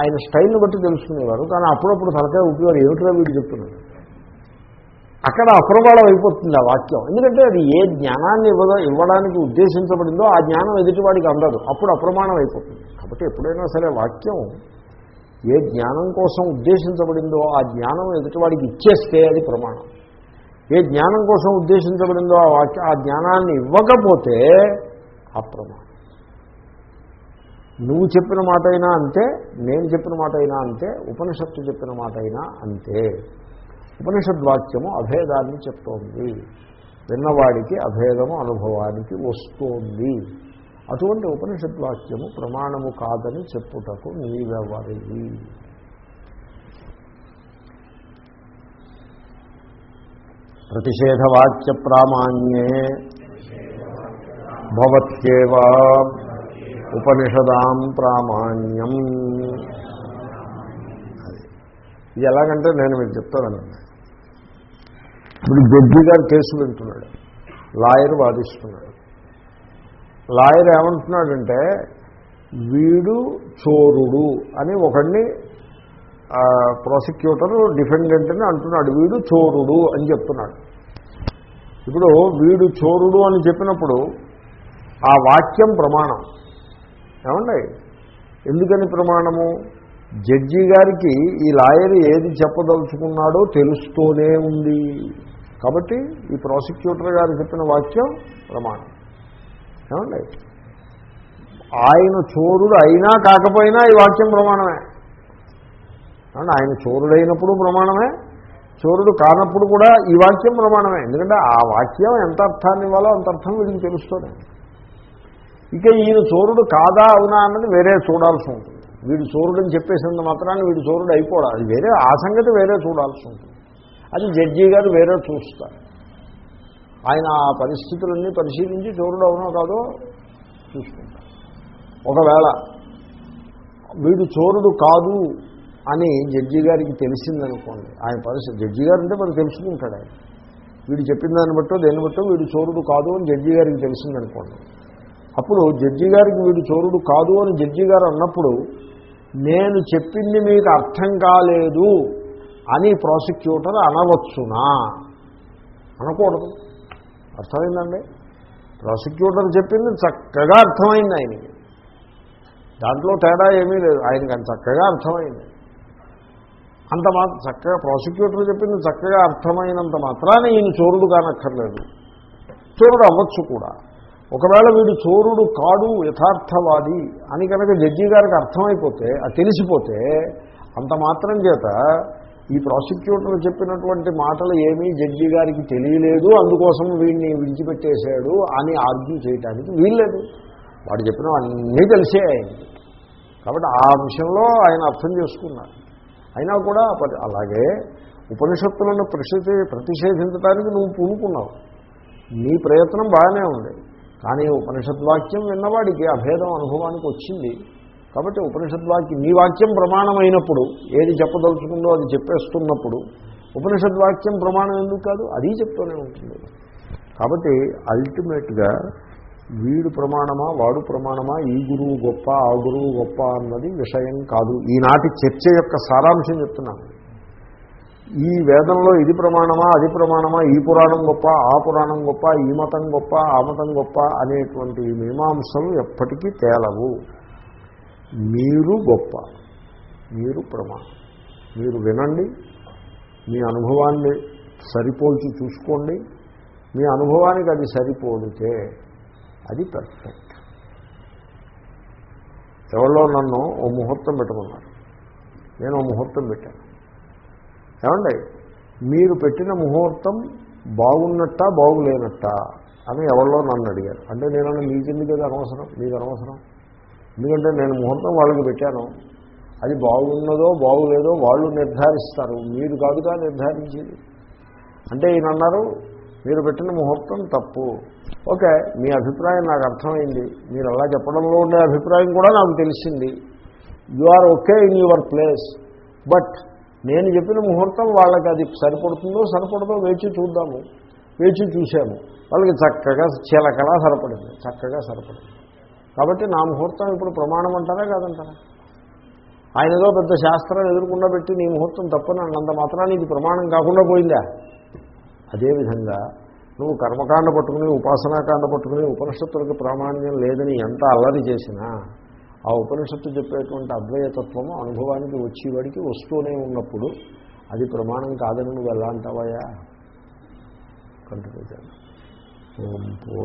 ఆయన స్టైల్ని బట్టి తెలుసుకునేవారు. కానీ అప్పుడప్పుడు తలకాయ ఉపయోగం ఏమిటో వీడు చెప్తున్నాడు? అక్కడ అప్రమాణం అయిపోతుంది ఆ వాక్యం. ఎందుకంటే అది ఏ జ్ఞానాన్ని ఇవ్వ ఇవ్వడానికి ఉద్దేశించబడిందో ఆ జ్ఞానం ఎదుటివాడికి అందదు. అప్పుడు అప్రమాణం అయిపోతుంది. కాబట్టి ఎప్పుడైనా సరే వాక్యం ఏ జ్ఞానం కోసం ఉద్దేశించబడిందో ఆ జ్ఞానం ఎదుటివాడికి ఇచ్చేస్తే అది ప్రమాణం. ఏ జ్ఞానం కోసం ఉద్దేశించబడిందో ఆ వాక్య ఆ జ్ఞానాన్ని ఇవ్వకపోతే అప్రమాణం. నువ్వు చెప్పిన మాట అయినా అంతే నేను చెప్పిన మాట అయినా అంతే ఉపనిషత్తు చెప్పిన మాట అయినా అంతే. ఉపనిషద్వాక్యము అభేదాన్ని చెప్తోంది. విన్నవాడికి అభేదము అనుభవానికి వస్తోంది. అటువంటి ఉపనిషద్వాక్యము ప్రమాణము కాదని చెప్పుటకు నీవెవరివి? ప్రతిషేధవాక్య ప్రామాణ్యే భవత్యేవా ఉపనిషదాం ప్రామాణ్యం. ఇది ఎలాగంటే నేను మీకు చెప్తానండి. ఇప్పుడు జడ్జి గారు కేసు వింటున్నాడు లాయర్ వాదిస్తున్నాడు. లాయర్ ఏమంటున్నాడంటే వీడు చోరుడు అని ఒకడిని ప్రాసిక్యూటర్ డిఫెండెంట్ అని అంటున్నాడు వీడు చోరుడు అని చెప్తున్నాడు. ఇప్పుడు వీడు చోరుడు అని చెప్పినప్పుడు ఆ వాక్యం ప్రమాణం. ఏమండి? ఎందుకని ప్రమాణము? జడ్జి గారికి ఈ లాయర్ ఏది చెప్పదలుచుకున్నాడో తెలుస్తూనే ఉంది. కాబట్టి ఈ ప్రాసిక్యూటర్ గారు చెప్పిన వాక్యం ప్రమాణం. ఏమండి? ఆయన చోరుడు అయినా కాకపోయినా ఈ వాక్యం ప్రమాణమే. ఏమండి ఆయన చోరుడైనప్పుడు ప్రమాణమే చోరుడు కానప్పుడు కూడా ఈ వాక్యం ప్రమాణమే. ఎందుకంటే ఆ వాక్యం ఎంత అర్థాన్ని ఇవ్వాలో అంత అర్థం వీడికి తెలుస్తుంది. ఇక ఈయన చోరుడు కాదా అవునా అన్నది వేరే చూడాల్సి ఉంటుంది. వీడు చోరుడని చెప్పేసినంత మాత్రాన్ని వీడు చోరుడు అయిపోవడం అది వేరే ఆ సంగతి వేరే చూడాల్సి ఉంటుంది. అది జడ్జి గారు వేరే చూస్తారు. ఆయన ఆ పరిస్థితులన్నీ పరిశీలించి చోరుడు అవునో కాదో చూసుకుంటారు. ఒకవేళ వీడు చోరుడు కాదు అని జడ్జి గారికి తెలిసిందనుకోండి. ఆయన పరిస్థితి జడ్జి గారు అంటే మరి తెలుసుకుంటాడు ఆయన. వీడు చెప్పిన దాన్ని బట్టో దేన్ని బట్టో వీడు చోరుడు కాదు అని జడ్జి గారికి తెలిసిందనుకోండి. అప్పుడు జడ్జి గారికి వీడు చోరుడు కాదు అని జడ్జి గారు అన్నప్పుడు నేను చెప్పింది మీకు అర్థం కాలేదు అని ప్రాసిక్యూటర్ అనవచ్చునా? అనకూడదు. అర్థమైందండి? ప్రాసిక్యూటర్ చెప్పింది చక్కగా అర్థమైంది ఆయనకి. దాంట్లో తేడా ఏమీ లేదు. ఆయనకి అంత చక్కగా అర్థమైంది. అంత మాత్రం చక్కగా ప్రాసిక్యూటర్ చెప్పింది చక్కగా అర్థమైనంత మాత్రాన ఈయన చోరుడు కానక్కర్లేదు. చోరుడు అవ్వచ్చు కూడా. ఒకవేళ వీడు చోరుడు కాడు యథార్థవాది అని కనుక జడ్జి గారికి అర్థమైపోతే అది తెలిసిపోతే అంత మాత్రం చేత ఈ ప్రాసిక్యూటర్ చెప్పినటువంటి మాటలు ఏమీ జడ్జి గారికి తెలియలేదు అందుకోసం వీడిని విడిచిపెట్టేశాడు అని ఆర్గ్యూ చేయడానికి వీల్లేదు. వాడు చెప్పిన అన్నీ తెలిసే ఆయనకి. కాబట్టి ఆ విషయంలో ఆయన అర్థం చేసుకున్నారు. అయినా కూడా అలాగే ఉపనిషత్తులను ప్రసిద్ధి ప్రతిషేధించడానికి నువ్వు పూనుకున్నావు. నీ ప్రయత్నం బాగానే ఉంది. కానీ ఉపనిషద్వాక్యం విన్నవాడికి అభేదం అనుభవానికి వచ్చింది. కాబట్టి ఉపనిషద్వాక్యం నీ వాక్యం ప్రమాణమైనప్పుడు ఏది చెప్పదలుచుకుందో అది చెప్పేస్తున్నప్పుడు ఉపనిషద్వాక్యం ప్రమాణం ఎందుకు కాదు? అది చెప్తూనే ఉంటుంది. కాబట్టి అల్టిమేట్గా వీడు ప్రమాణమా వాడు ప్రమాణమా ఈ గురువు గొప్ప ఆ గురువు గొప్ప అన్నది విషయం కాదు. ఈనాటి చర్చ యొక్క సారాంశం చెప్తున్నాను ఈ వేదంలో ఇది ప్రమాణమా అది ప్రమాణమా ఈ పురాణం గొప్ప ఆ పురాణం గొప్ప ఈ మతం గొప్ప ఆ మతం గొప్ప అనేటువంటి మీమాంసలు ఎప్పటికీ తేలవు. మీరు గొప్ప మీరు ప్రమాణం. మీరు వినండి మీ అనుభవాన్ని సరిపోల్చి చూసుకోండి. మీ అనుభవానికి అది సరిపోలితే అది పర్ఫెక్ట్ ఎవరో నన్ను ఓ ముహూర్తం పెట్టమన్నారు నేను ఓ ముహూర్తం పెట్టాను. ఏమండి? మీరు పెట్టిన ముహూర్తం బాగున్నట్టా బాగులేనట్టా అని ఎవరిలో నన్ను అడిగారు. అంటే నేను మీకెందుకు అది అనవసరం? మీకు అనవసరం? ఎందుకంటే నేను ముహూర్తం వాళ్ళకి పెట్టాను. అది బాగున్నదో బాగులేదో వాళ్ళు నిర్ధారిస్తారు. మీరు కాదుగా నిర్ధారించేది. అంటే ఈయన అన్నారు మీరు పెట్టిన ముహూర్తం తప్పు. ఓకే మీ అభిప్రాయం నాకు అర్థమైంది. మీరు అలా చెప్పడంలో ఉండే అభిప్రాయం కూడా నాకు తెలిసింది. You are okay in your place but నేను చెప్పిన ముహూర్తం వాళ్ళకి అది సరిపడుతుందో సరిపడదో వేచి చూద్దాము. వేచి చూశాము. వాళ్ళకి చక్కగా చిలకలా సరిపడింది. చక్కగా సరిపడింది. కాబట్టి నా ముహూర్తం ఇప్పుడు ప్రమాణం అంటారా కాదంటారా? ఆయన ఏదో పెద్ద శాస్త్రం ఎదురుకుండా పెట్టి నీ ముహూర్తం తప్పని అన్నంత మాత్రాన్ని ఇది ప్రమాణం కాకుండా పోయిందా? అదేవిధంగా నువ్వు కర్మకాండ పట్టుకుని ఉపాసనాకాండ పట్టుకుని ఉపనిషత్తులకు ప్రామాణ్యం లేదని ఎంత అల్లరి చేసినా ఆ ఉపనిషత్తు చెప్పేటువంటి అద్వైతత్వము అనుభవానికి వచ్చేవాడికి వస్తూనే ఉన్నప్పుడు అది ప్రమాణం కాదని నువ్వు ఎలా అంటావయ్యా? కంటిన్యూ